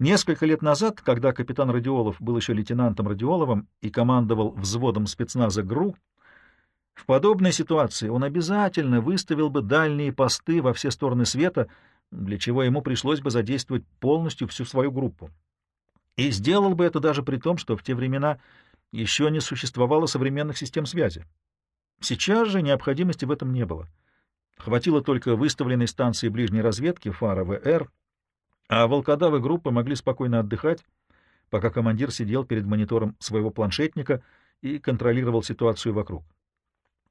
Несколько лет назад, когда капитан Радиолов был еще лейтенантом Радиоловым и командовал взводом спецназа ГРУ, в подобной ситуации он обязательно выставил бы дальние посты во все стороны света, для чего ему пришлось бы задействовать полностью всю свою группу. И сделал бы это даже при том, что в те времена еще не существовало современных систем связи. Сейчас же необходимости в этом не было. Хватило только выставленной станции ближней разведки фара ВР, а волкодавы группы могли спокойно отдыхать, пока командир сидел перед монитором своего планшетника и контролировал ситуацию вокруг.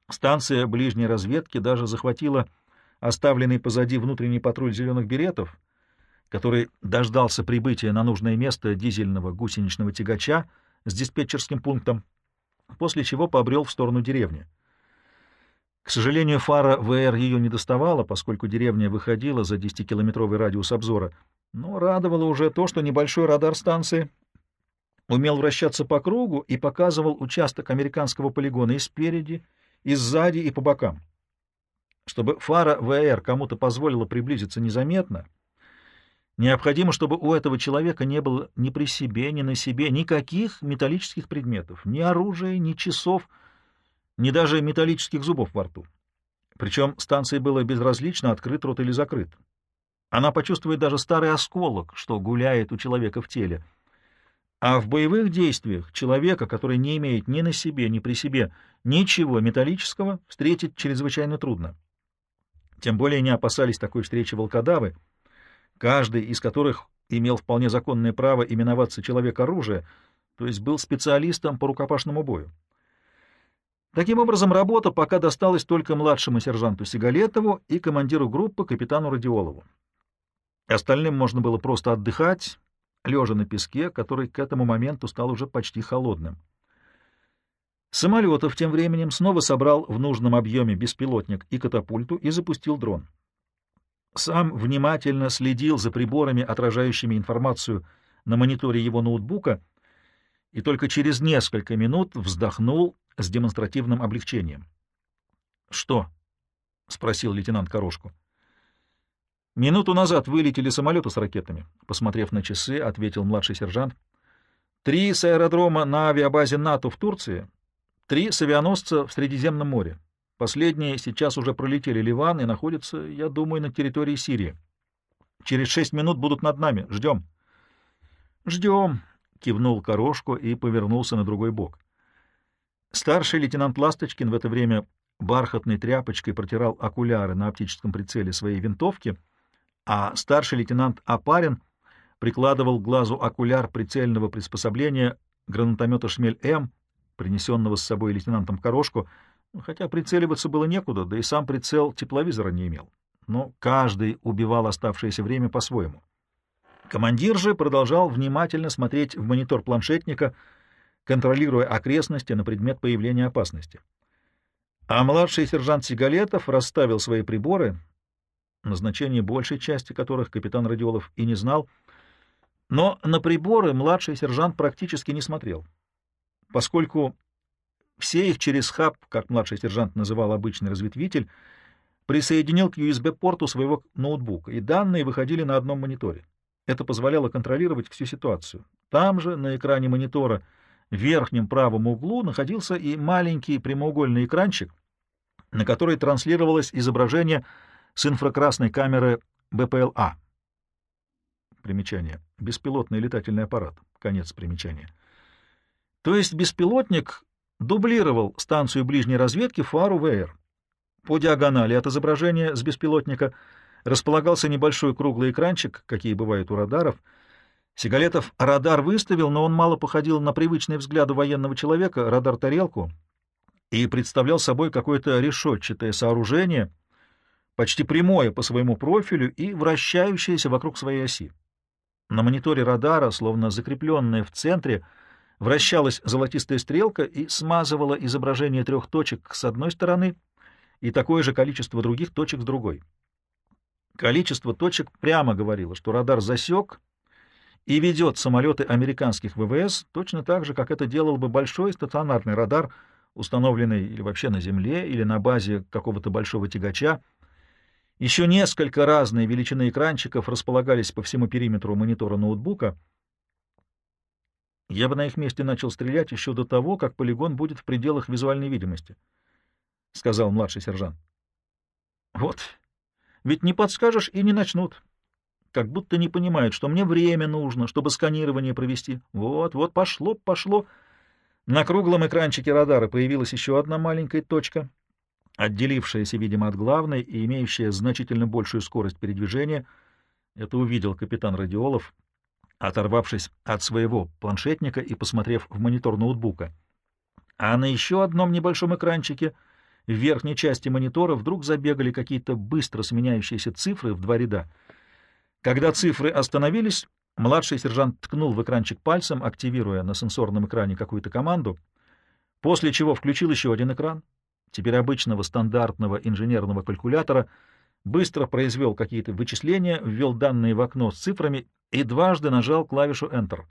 Станция ближней разведки даже захватила оставленный позади внутренний патруль зеленых беретов, который дождался прибытия на нужное место дизельного гусеничного тягача с диспетчерским пунктом, после чего побрел в сторону деревни. К сожалению, фара ВР ее не доставала, поскольку деревня выходила за 10-километровый радиус обзора, но радовало уже то, что небольшой радар станции умел вращаться по кругу и показывал участок американского полигона и спереди, и сзади, и по бокам. Чтобы фара ВР кому-то позволила приблизиться незаметно, необходимо, чтобы у этого человека не было ни при себе, ни на себе никаких металлических предметов, ни оружия, ни часов, ни даже металлических зубов во рту. Причем станции было безразлично, открыт рот или закрыт. Она почувствует даже старый осколок, что гуляет у человека в теле. А в боевых действиях человека, который не имеет ни на себе, ни при себе ничего металлического, встретить чрезвычайно трудно. Тем более не опасались такой встречи волкодавы, каждый из которых имел вполне законное право именоваться человек-оружие, то есть был специалистом по рукопашному бою. Таким образом, работа пока досталась только младшему сержанту Сигалетову и командиру группы капитану Радиолову. Остальным можно было просто отдыхать, лежа на песке, который к этому моменту стал уже почти холодным. Самолетов тем временем снова собрал в нужном объеме беспилотник и катапульту и запустил дрон. Сам внимательно следил за приборами, отражающими информацию на мониторе его ноутбука, и только через несколько минут вздохнул с демонстративным облегчением. — Что? — спросил лейтенант Корошку. — Минуту назад вылетели самолеты с ракетами. Посмотрев на часы, ответил младший сержант. — Три с аэродрома на авиабазе НАТО в Турции — Три с авианосца в Средиземном море. Последние сейчас уже пролетели Ливан и находятся, я думаю, на территории Сирии. Через шесть минут будут над нами. Ждем. — Ждем, — кивнул Корошко и повернулся на другой бок. Старший лейтенант Ласточкин в это время бархатной тряпочкой протирал окуляры на оптическом прицеле своей винтовки, а старший лейтенант Апарин прикладывал к глазу окуляр прицельного приспособления гранатомета «Шмель-М», принесенного с собой лейтенантом Корошку, хотя прицеливаться было некуда, да и сам прицел тепловизора не имел. Но каждый убивал оставшееся время по-своему. Командир же продолжал внимательно смотреть в монитор планшетника, контролируя окрестности на предмет появления опасности. А младший сержант Сигалетов расставил свои приборы, назначение большей части которых капитан Радиолов и не знал, но на приборы младший сержант практически не смотрел поскольку все их через хаб, как младший сержант называл обычный разветвитель, присоединил к USB-порту своего ноутбука, и данные выходили на одном мониторе. Это позволяло контролировать всю ситуацию. Там же, на экране монитора, в верхнем правом углу находился и маленький прямоугольный экранчик, на который транслировалось изображение с инфракрасной камеры БПЛА. Примечание. Беспилотный летательный аппарат. Конец примечания. То есть беспилотник дублировал станцию ближней разведки фару ВР. По диагонали от изображения с беспилотника располагался небольшой круглый экранчик, какие бывают у радаров. Сигалетов радар выставил, но он мало походил на привычный взгляду военного человека радар-тарелку и представлял собой какое-то решетчатое сооружение, почти прямое по своему профилю и вращающееся вокруг своей оси. На мониторе радара, словно закрепленное в центре, — вращалась золотистая стрелка и смазывала изображение трех точек с одной стороны и такое же количество других точек с другой. Количество точек прямо говорило, что радар засек и ведет самолеты американских ВВС точно так же, как это делал бы большой стационарный радар, установленный или вообще на Земле, или на базе какого-то большого тягача. Еще несколько разной величины экранчиков располагались по всему периметру монитора ноутбука. Я бы на их месте начал стрелять еще до того, как полигон будет в пределах визуальной видимости, — сказал младший сержант. — Вот, ведь не подскажешь и не начнут. Как будто не понимают, что мне время нужно, чтобы сканирование провести. Вот, вот, пошло, пошло. На круглом экранчике радара появилась еще одна маленькая точка — отделившаяся, видимо, от главной и имеющая значительно большую скорость передвижения. Это увидел капитан Радиолов, оторвавшись от своего планшетника и посмотрев в монитор ноутбука. А на еще одном небольшом экранчике в верхней части монитора вдруг забегали какие-то быстро сменяющиеся цифры в два ряда. Когда цифры остановились, младший сержант ткнул в экранчик пальцем, активируя на сенсорном экране какую-то команду, после чего включил еще один экран — теперь обычного стандартного инженерного калькулятора, быстро произвел какие-то вычисления, ввел данные в окно с цифрами и дважды нажал клавишу Enter.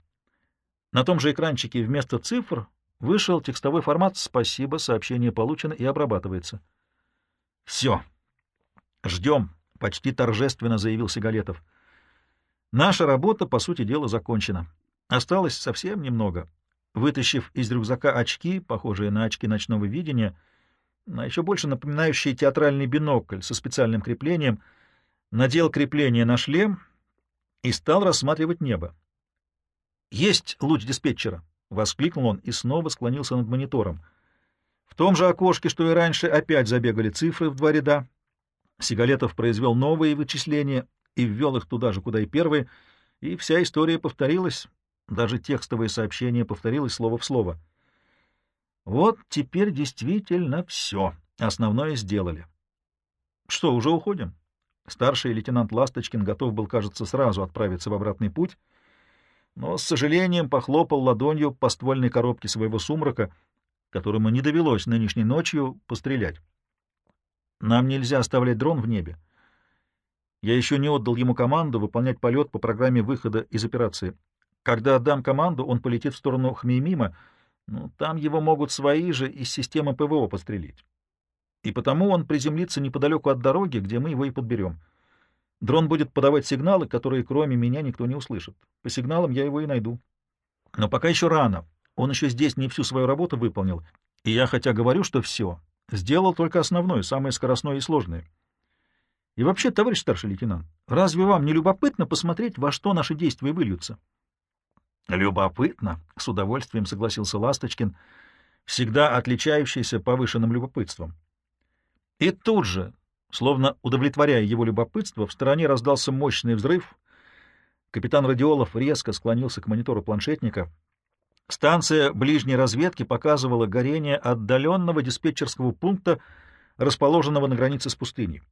На том же экранчике вместо цифр вышел текстовой формат «Спасибо, сообщение получено и обрабатывается». «Все. Ждем», — почти торжественно заявил Сигалетов. «Наша работа, по сути дела, закончена. Осталось совсем немного». Вытащив из рюкзака очки, похожие на очки ночного видения, — а еще больше напоминающий театральный бинокль со специальным креплением, надел крепление на шлем и стал рассматривать небо. «Есть луч диспетчера!» — воскликнул он и снова склонился над монитором. В том же окошке, что и раньше, опять забегали цифры в два ряда. Сигалетов произвел новые вычисления и ввел их туда же, куда и первые, и вся история повторилась, даже текстовое сообщение повторилось слово в слово — вот теперь действительно все. Основное сделали. Что, уже уходим? Старший лейтенант Ласточкин готов был, кажется, сразу отправиться в обратный путь, но с сожалением похлопал ладонью по ствольной коробке своего сумрака, которому не довелось нынешней ночью пострелять. Нам нельзя оставлять дрон в небе. Я еще не отдал ему команду выполнять полет по программе выхода из операции. Когда отдам команду, он полетит в сторону Хмеймима, ну, там его могут свои же из системы ПВО пострелить. И потому он приземлится неподалеку от дороги, где мы его и подберем. Дрон будет подавать сигналы, которые кроме меня никто не услышит. По сигналам я его и найду. Но пока еще рано. Он еще здесь не всю свою работу выполнил. И я, хотя говорю, что все, сделал только основное, самое скоростное и сложное. И вообще, товарищ старший лейтенант, разве вам не любопытно посмотреть, во что наши действия выльются? Любопытно, с удовольствием согласился Ласточкин, всегда отличающийся повышенным любопытством. И тут же, словно удовлетворяя его любопытство, в стороне раздался мощный взрыв. Капитан Радиолов резко склонился к монитору планшетника. Станция ближней разведки показывала горение отдаленного диспетчерского пункта, расположенного на границе с пустыней.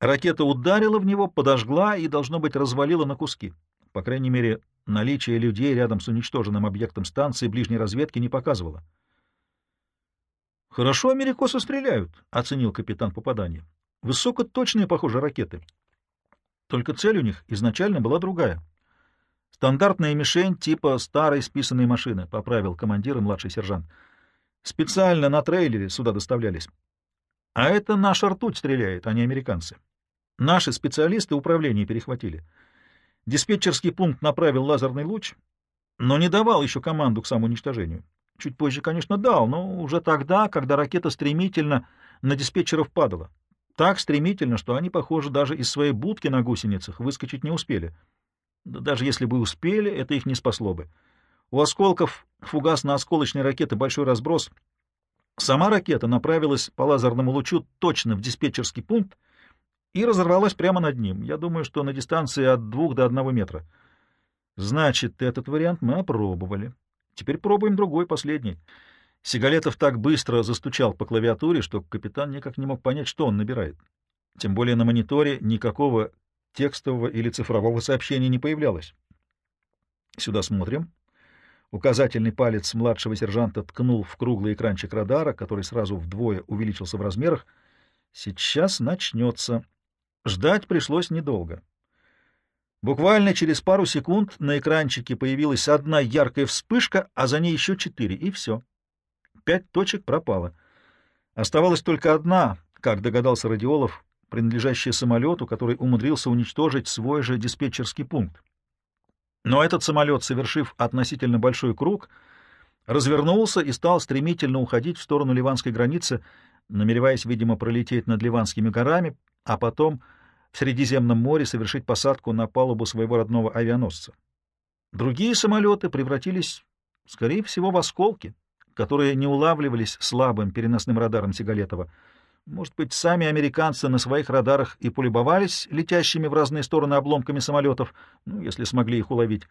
Ракета ударила в него, подожгла и, должно быть, развалила на куски. По крайней мере, наличие людей рядом с уничтоженным объектом станции ближней разведки не показывало. «Хорошо америкосы стреляют», — оценил капитан попадания. «Высокоточные, похоже, ракеты. Только цель у них изначально была другая. Стандартная мишень типа старой списанной машины», — поправил командир и младший сержант. «Специально на трейлере сюда доставлялись. А это наша ртуть стреляет, а не американцы. Наши специалисты управление перехватили». Диспетчерский пункт направил лазерный луч, но не давал еще команду к самоуничтожению. Чуть позже, конечно, дал, но уже тогда, когда ракета стремительно на диспетчеров падала. Так стремительно, что они, похоже, даже из своей будки на гусеницах выскочить не успели. Даже если бы успели, это их не спасло бы. У осколков фугасно-осколочной ракеты большой разброс. Сама ракета направилась по лазерному лучу точно в диспетчерский пункт, и разорвалась прямо над ним. Я думаю, что на дистанции от двух до одного метра. Значит, этот вариант мы опробовали. Теперь пробуем другой, последний. Сигалетов так быстро застучал по клавиатуре, что капитан никак не мог понять, что он набирает. Тем более на мониторе никакого текстового или цифрового сообщения не появлялось. Сюда смотрим. Указательный палец младшего сержанта ткнул в круглый экранчик радара, который сразу вдвое увеличился в размерах. Сейчас начнется. Ждать пришлось недолго. Буквально через пару секунд на экранчике появилась одна яркая вспышка, а за ней еще четыре, и все. Пять точек пропало. Оставалась только одна, как догадался Радиолов, принадлежащее самолету, который умудрился уничтожить свой же диспетчерский пункт. Но этот самолет, совершив относительно большой круг, развернулся и стал стремительно уходить в сторону ливанской границы, намереваясь, видимо, пролететь над Ливанскими горами, а потом в Средиземном море совершить посадку на палубу своего родного авианосца. Другие самолеты превратились, скорее всего, в осколки, которые не улавливались слабым переносным радаром Сигалетова. Может быть, сами американцы на своих радарах и полюбовались летящими в разные стороны обломками самолетов, ну, если смогли их уловить.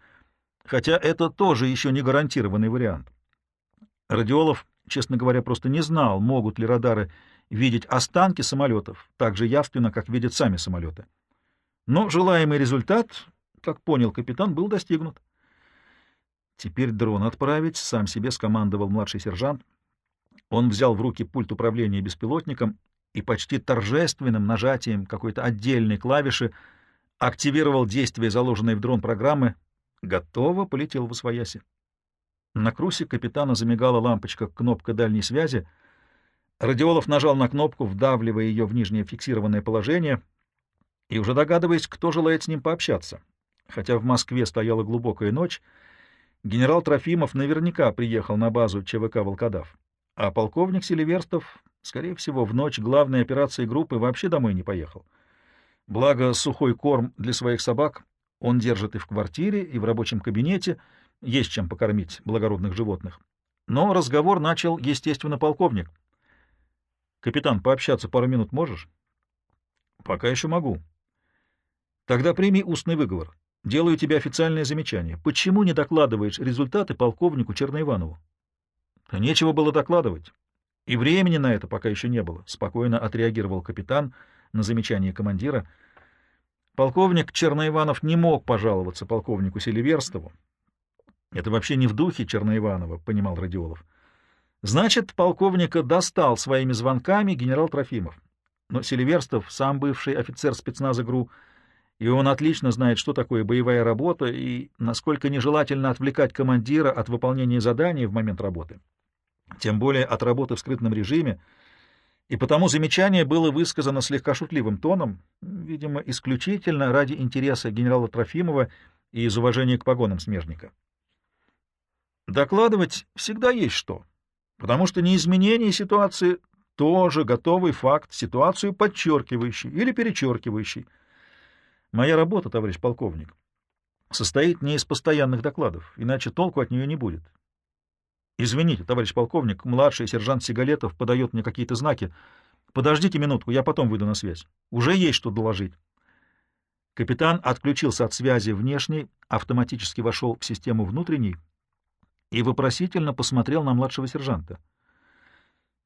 Хотя это тоже еще не гарантированный вариант. Радиолов, честно говоря, просто не знал, могут ли радары видеть останки самолетов так же явственно, как видят сами самолеты. Но желаемый результат, как понял капитан, был достигнут. Теперь дрон отправить, сам себе скомандовал младший сержант. Он взял в руки пульт управления беспилотником и почти торжественным нажатием какой-то отдельной клавиши активировал действие, заложенной в дрон программы. Готово, полетел в освояси. На крусе капитана замигала лампочка кнопка дальней связи. Радиолов нажал на кнопку, вдавливая ее в нижнее фиксированное положение, и уже догадываясь, кто желает с ним пообщаться. Хотя в Москве стояла глубокая ночь, генерал Трофимов наверняка приехал на базу ЧВК «Волкодав», а полковник Селиверстов, скорее всего, в ночь главной операции группы вообще домой не поехал. Благо, сухой корм для своих собак он держит и в квартире, и в рабочем кабинете, есть чем покормить благородных животных. Но разговор начал, естественно, полковник. «Капитан, пообщаться пару минут можешь?» «Пока еще могу». «Тогда прими устный выговор. Делаю тебе официальное замечание. Почему не докладываешь результаты полковнику Черноиванову? Нечего было докладывать. И времени на это пока еще не было, — спокойно отреагировал капитан на замечание командира. Полковник Черноиванов не мог пожаловаться полковнику Селиверстову. Это вообще не в духе Черноиванова, — понимал Радиолов. Значит, полковника достал своими звонками генерал Трофимов. Но Селиверстов, сам бывший офицер спецназа ГРУ, — и он отлично знает, что такое боевая работа и насколько нежелательно отвлекать командира от выполнения заданий в момент работы, тем более от работы в скрытном режиме, и потому замечание было высказано слегка шутливым тоном, видимо, исключительно ради интереса генерала Трофимова и из уважения к погонам смежника. Докладывать всегда есть что, потому что неизменение ситуации тоже готовый факт, ситуацию подчеркивающий или перечеркивающий, Моя работа, товарищ полковник, состоит не из постоянных докладов, иначе толку от нее не будет. Извините, товарищ полковник, младший сержант Сигалетов подает мне какие-то знаки. Подождите минутку, я потом выйду на связь. Уже есть что доложить. Капитан отключился от связи внешней, автоматически вошел в систему внутренней и вопросительно посмотрел на младшего сержанта.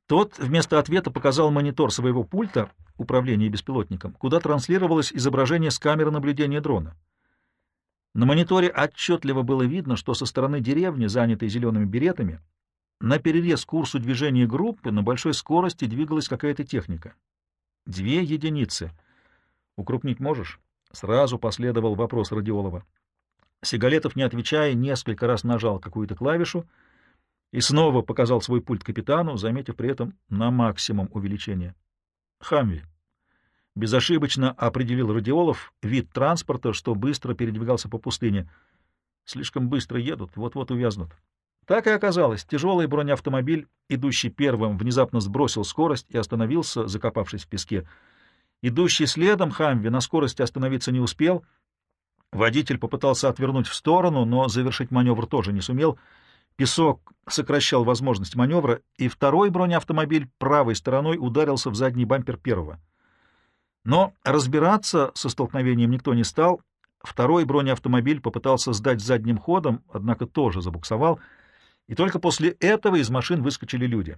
Тот вместо ответа показал монитор своего пульта управления беспилотником, куда транслировалось изображение с камеры наблюдения дрона. На мониторе отчетливо было видно, что со стороны деревни, занятой зелеными беретами, на перерез курсу движения группы на большой скорости двигалась какая-то техника. Две единицы. Укрупнить можешь? Сразу последовал вопрос Радиолова. Сигалетов, не отвечая, несколько раз нажал какую-то клавишу и снова показал свой пульт капитану, заметив при этом на максимум увеличение. Хамви. Безошибочно определил Радиолов вид транспорта, что быстро передвигался по пустыне. Слишком быстро едут, вот-вот увязнут. Так и оказалось. Тяжелый бронеавтомобиль, идущий первым, внезапно сбросил скорость и остановился, закопавшись в песке. Идущий следом Хамви на скорости остановиться не успел. Водитель попытался отвернуть в сторону, но завершить маневр тоже не сумел. Песок сокращал возможность маневра, и второй бронеавтомобиль правой стороной ударился в задний бампер первого. Но разбираться со столкновением никто не стал. Второй бронеавтомобиль попытался сдать задним ходом, однако тоже забуксовал, и только после этого из машин выскочили люди.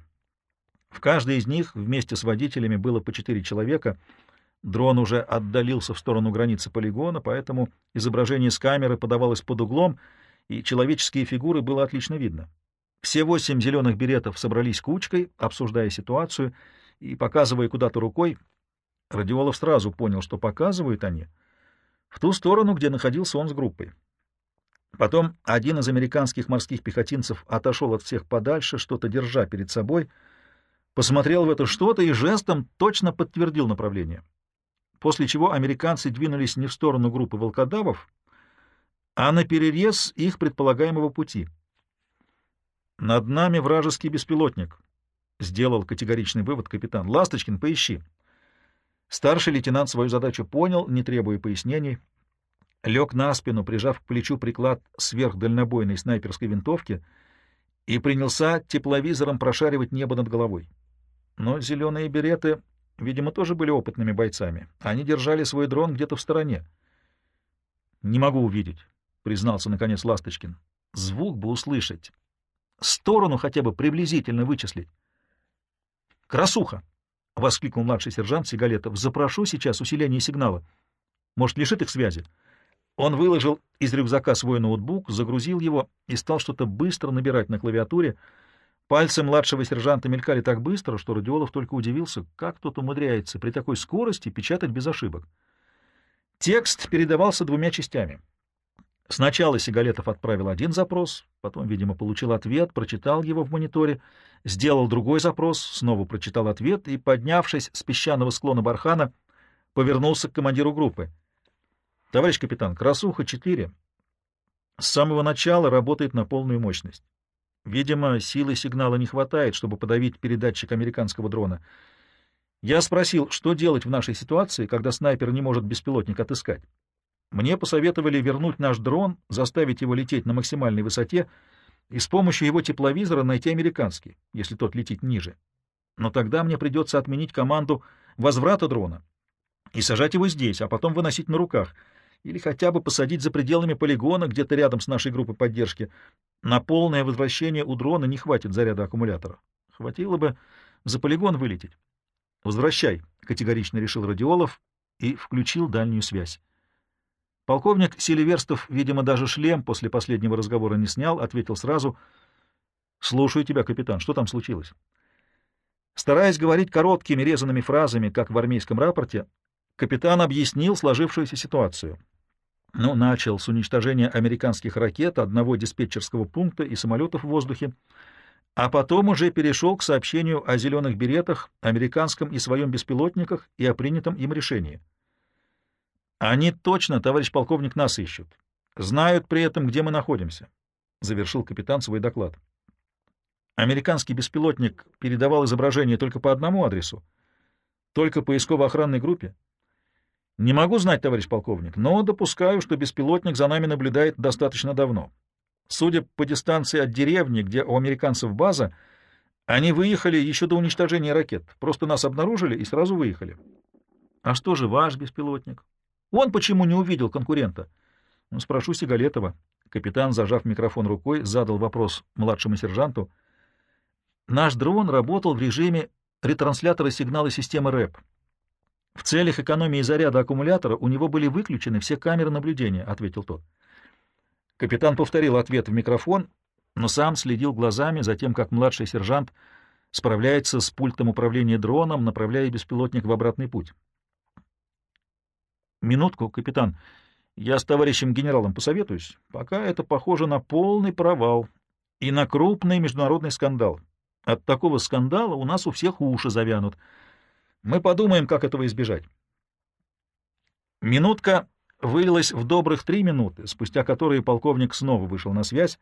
В каждой из них вместе с водителями было по четыре человека. Дрон уже отдалился в сторону границы полигона, поэтому изображение с камеры подавалось под углом, и человеческие фигуры было отлично видно. Все восемь зеленых беретов собрались кучкой, обсуждая ситуацию и показывая куда-то рукой, Радиолов сразу понял, что показывают они в ту сторону, где находился он с группой. Потом один из американских морских пехотинцев отошел от всех подальше, что-то держа перед собой, посмотрел в это что-то и жестом точно подтвердил направление. После чего американцы двинулись не в сторону группы волкодавов, а на перерез их предполагаемого пути. «Над нами вражеский беспилотник», — сделал категоричный вывод капитан. «Ласточкин, поищи». Старший лейтенант свою задачу понял, не требуя пояснений. Лег на спину, прижав к плечу приклад сверхдальнобойной снайперской винтовки, и принялся тепловизором прошаривать небо над головой. Но зеленые береты, видимо, тоже были опытными бойцами. Они держали свой дрон где-то в стороне. «Не могу увидеть», — признался, наконец, Ласточкин. «Звук бы услышать. Сторону хотя бы приблизительно вычислить». «Красуха!» — воскликнул младший сержант Сигалетов. «Запрошу сейчас усиление сигнала. Может, лишит их связи?» Он выложил из рюкзака свой ноутбук, загрузил его и стал что-то быстро набирать на клавиатуре. Пальцы младшего сержанта мелькали так быстро, что Радиолов только удивился, как тот умудряется при такой скорости печатать без ошибок. Текст передавался двумя частями. Сначала Сигалетов отправил один запрос, потом, видимо, получил ответ, прочитал его в мониторе, сделал другой запрос, снова прочитал ответ и, поднявшись с песчаного склона бархана, повернулся к командиру группы. «Товарищ капитан, «Красуха-4» с самого начала работает на полную мощность. Видимо, силы сигнала не хватает, чтобы подавить передатчик американского дрона. Я спросил, что делать в нашей ситуации, когда снайпер не может беспилотник отыскать. Мне посоветовали вернуть наш дрон, заставить его лететь на максимальной высоте и с помощью его тепловизора найти американский, если тот летит ниже. Но тогда мне придется отменить команду возврата дрона и сажать его здесь, а потом выносить на руках — или хотя бы посадить за пределами полигона где-то рядом с нашей группой поддержки. На полное возвращение у дрона не хватит заряда аккумулятора. Хватило бы за полигон вылететь. «Возвращай», — категорично решил Радиолов и включил дальнюю связь. Полковник Селиверстов, видимо, даже шлем после последнего разговора не снял, ответил сразу. «Слушаю тебя, капитан. Что там случилось?» Стараясь говорить короткими резанными фразами, как в армейском рапорте, капитан объяснил сложившуюся ситуацию. Ну, начал с уничтожения американских ракет, одного диспетчерского пункта и самолетов в воздухе, а потом уже перешел к сообщению о зеленых беретах, американском и своем беспилотниках и о принятом им решении. «Они точно, товарищ полковник, нас ищут. Знают при этом, где мы находимся», — завершил капитан свой доклад. Американский беспилотник передавал изображение только по одному адресу, только поисково-охранной группе. Не могу знать, товарищ полковник, но допускаю, что беспилотник за нами наблюдает достаточно давно. Судя по дистанции от деревни, где у американцев база, они выехали еще до уничтожения ракет. Просто нас обнаружили и сразу выехали. А что же ваш беспилотник? Он почему не увидел конкурента? Ну, спрошу Сигалетова. Капитан, зажав микрофон рукой, задал вопрос младшему сержанту. Наш дрон работал в режиме ретранслятора сигнала системы РЭП. В целях экономии заряда аккумулятора у него были выключены все камеры наблюдения, — ответил тот. Капитан повторил ответ в микрофон, но сам следил глазами за тем, как младший сержант справляется с пультом управления дроном, направляя беспилотник в обратный путь. «Минутку, капитан. Я с товарищем генералом посоветуюсь. Пока это похоже на полный провал и на крупный международный скандал. От такого скандала у нас у всех уши завянут». Мы подумаем, как этого избежать. Минутка вылилась в добрых три минуты, спустя которые полковник снова вышел на связь,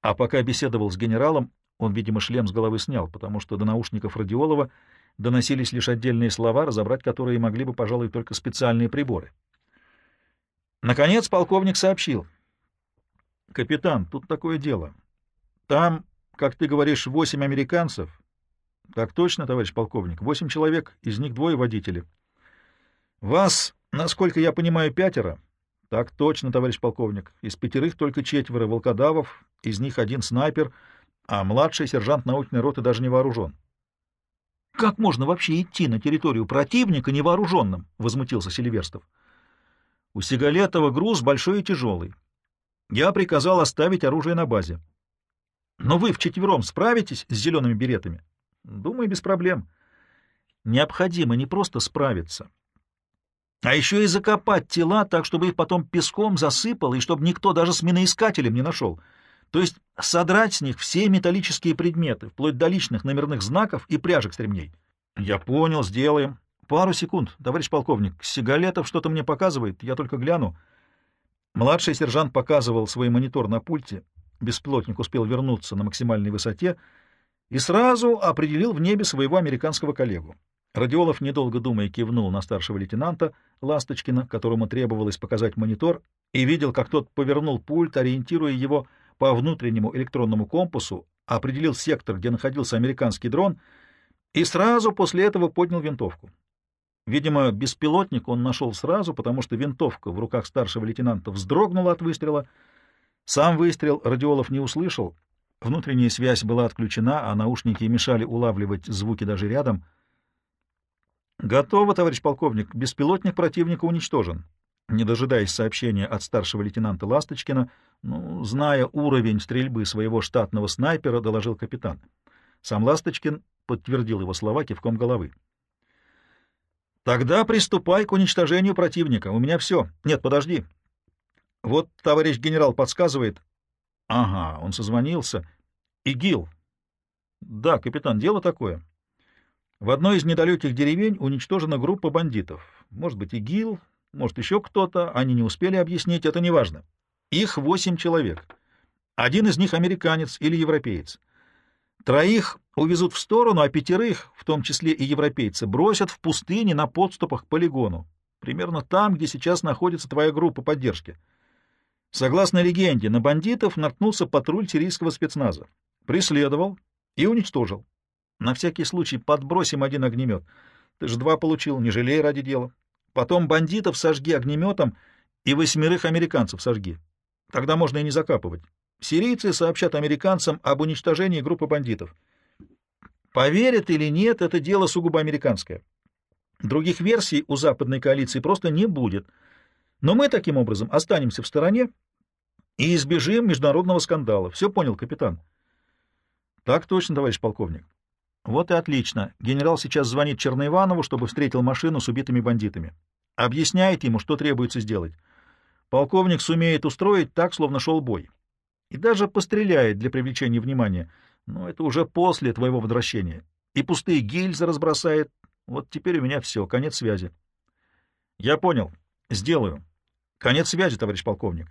а пока беседовал с генералом, он, видимо, шлем с головы снял, потому что до наушников Радиолова доносились лишь отдельные слова, разобрать которые могли бы, пожалуй, только специальные приборы. Наконец полковник сообщил. «Капитан, тут такое дело. Там, как ты говоришь, восемь американцев, — Так точно, товарищ полковник. Восемь человек, из них двое водители. — Вас, насколько я понимаю, пятеро? — Так точно, товарищ полковник. Из пятерых только четверо волкодавов, из них один снайпер, а младший сержант научной роты даже не вооружен. — Как можно вообще идти на территорию противника невооруженным? — возмутился Селиверстов. — У Сигалетова груз большой и тяжелый. Я приказал оставить оружие на базе. — Но вы вчетвером справитесь с зелеными беретами? — Думаю, без проблем. Необходимо не просто справиться, а еще и закопать тела так, чтобы их потом песком засыпало, и чтобы никто даже с миноискателем не нашел. То есть содрать с них все металлические предметы, вплоть до личных номерных знаков и пряжек с ремней. — Я понял, сделаем, Пару секунд, товарищ полковник. Сигалетов что-то мне показывает, я только гляну. Младший сержант показывал свой монитор на пульте. Бесплотник успел вернуться на максимальной высоте и сразу определил в небе своего американского коллегу. Радиолов, недолго думая, кивнул на старшего лейтенанта Ласточкина, которому требовалось показать монитор, и видел, как тот повернул пульт, ориентируя его по внутреннему электронному компасу, определил сектор, где находился американский дрон, и сразу после этого поднял винтовку. Видимо, беспилотник он нашел сразу, потому что винтовка в руках старшего лейтенанта вздрогнула от выстрела. Сам выстрел Радиолов не услышал, внутренняя связь была отключена, а наушники мешали улавливать звуки даже рядом. «Готово, товарищ полковник. Беспилотник противника уничтожен». Не дожидаясь сообщения от старшего лейтенанта Ласточкина, ну, зная уровень стрельбы своего штатного снайпера, доложил капитан. Сам Ласточкин подтвердил его слова кивком головы. Тогда приступай к уничтожению противника. У меня все. Нет, подожди. Вот товарищ генерал подсказывает. Ага, он созвонился. ИГИЛ. Да, капитан, дело такое. В одной из недалеких деревень уничтожена группа бандитов. Может быть, ИГИЛ, может, еще кто-то. Они не успели объяснить, это не важно. Их восемь человек. Один из них американец или европеец. Троих увезут в сторону, а пятерых, в том числе и европейцы, бросят в пустыне на подступах к полигону, примерно там, где сейчас находится твоя группа поддержки. Согласно легенде, на бандитов наткнулся патруль сирийского спецназа, преследовал и уничтожил. На всякий случай подбросим один огнемет. Ты же два получил, не жалей ради дела. Потом бандитов сожги огнеметом и восьмерых американцев сожги. Тогда можно и не закапывать. Сирийцы сообщат американцам об уничтожении группы бандитов. Поверят или нет, это дело сугубо американское. Других версий у западной коалиции просто не будет. Но мы таким образом останемся в стороне и избежим международного скандала. Все понял, капитан? Так точно, товарищ полковник. Вот и отлично. Генерал сейчас звонит Черноиванову, чтобы встретил машину с убитыми бандитами. Объясняет ему, что требуется сделать. Полковник сумеет устроить так, словно шел бой и даже постреляет для привлечения внимания. Но это уже после твоего возвращения. И пустые гильзы разбросает. Вот теперь у меня все, конец связи. Я понял. Сделаю. Конец связи, товарищ полковник.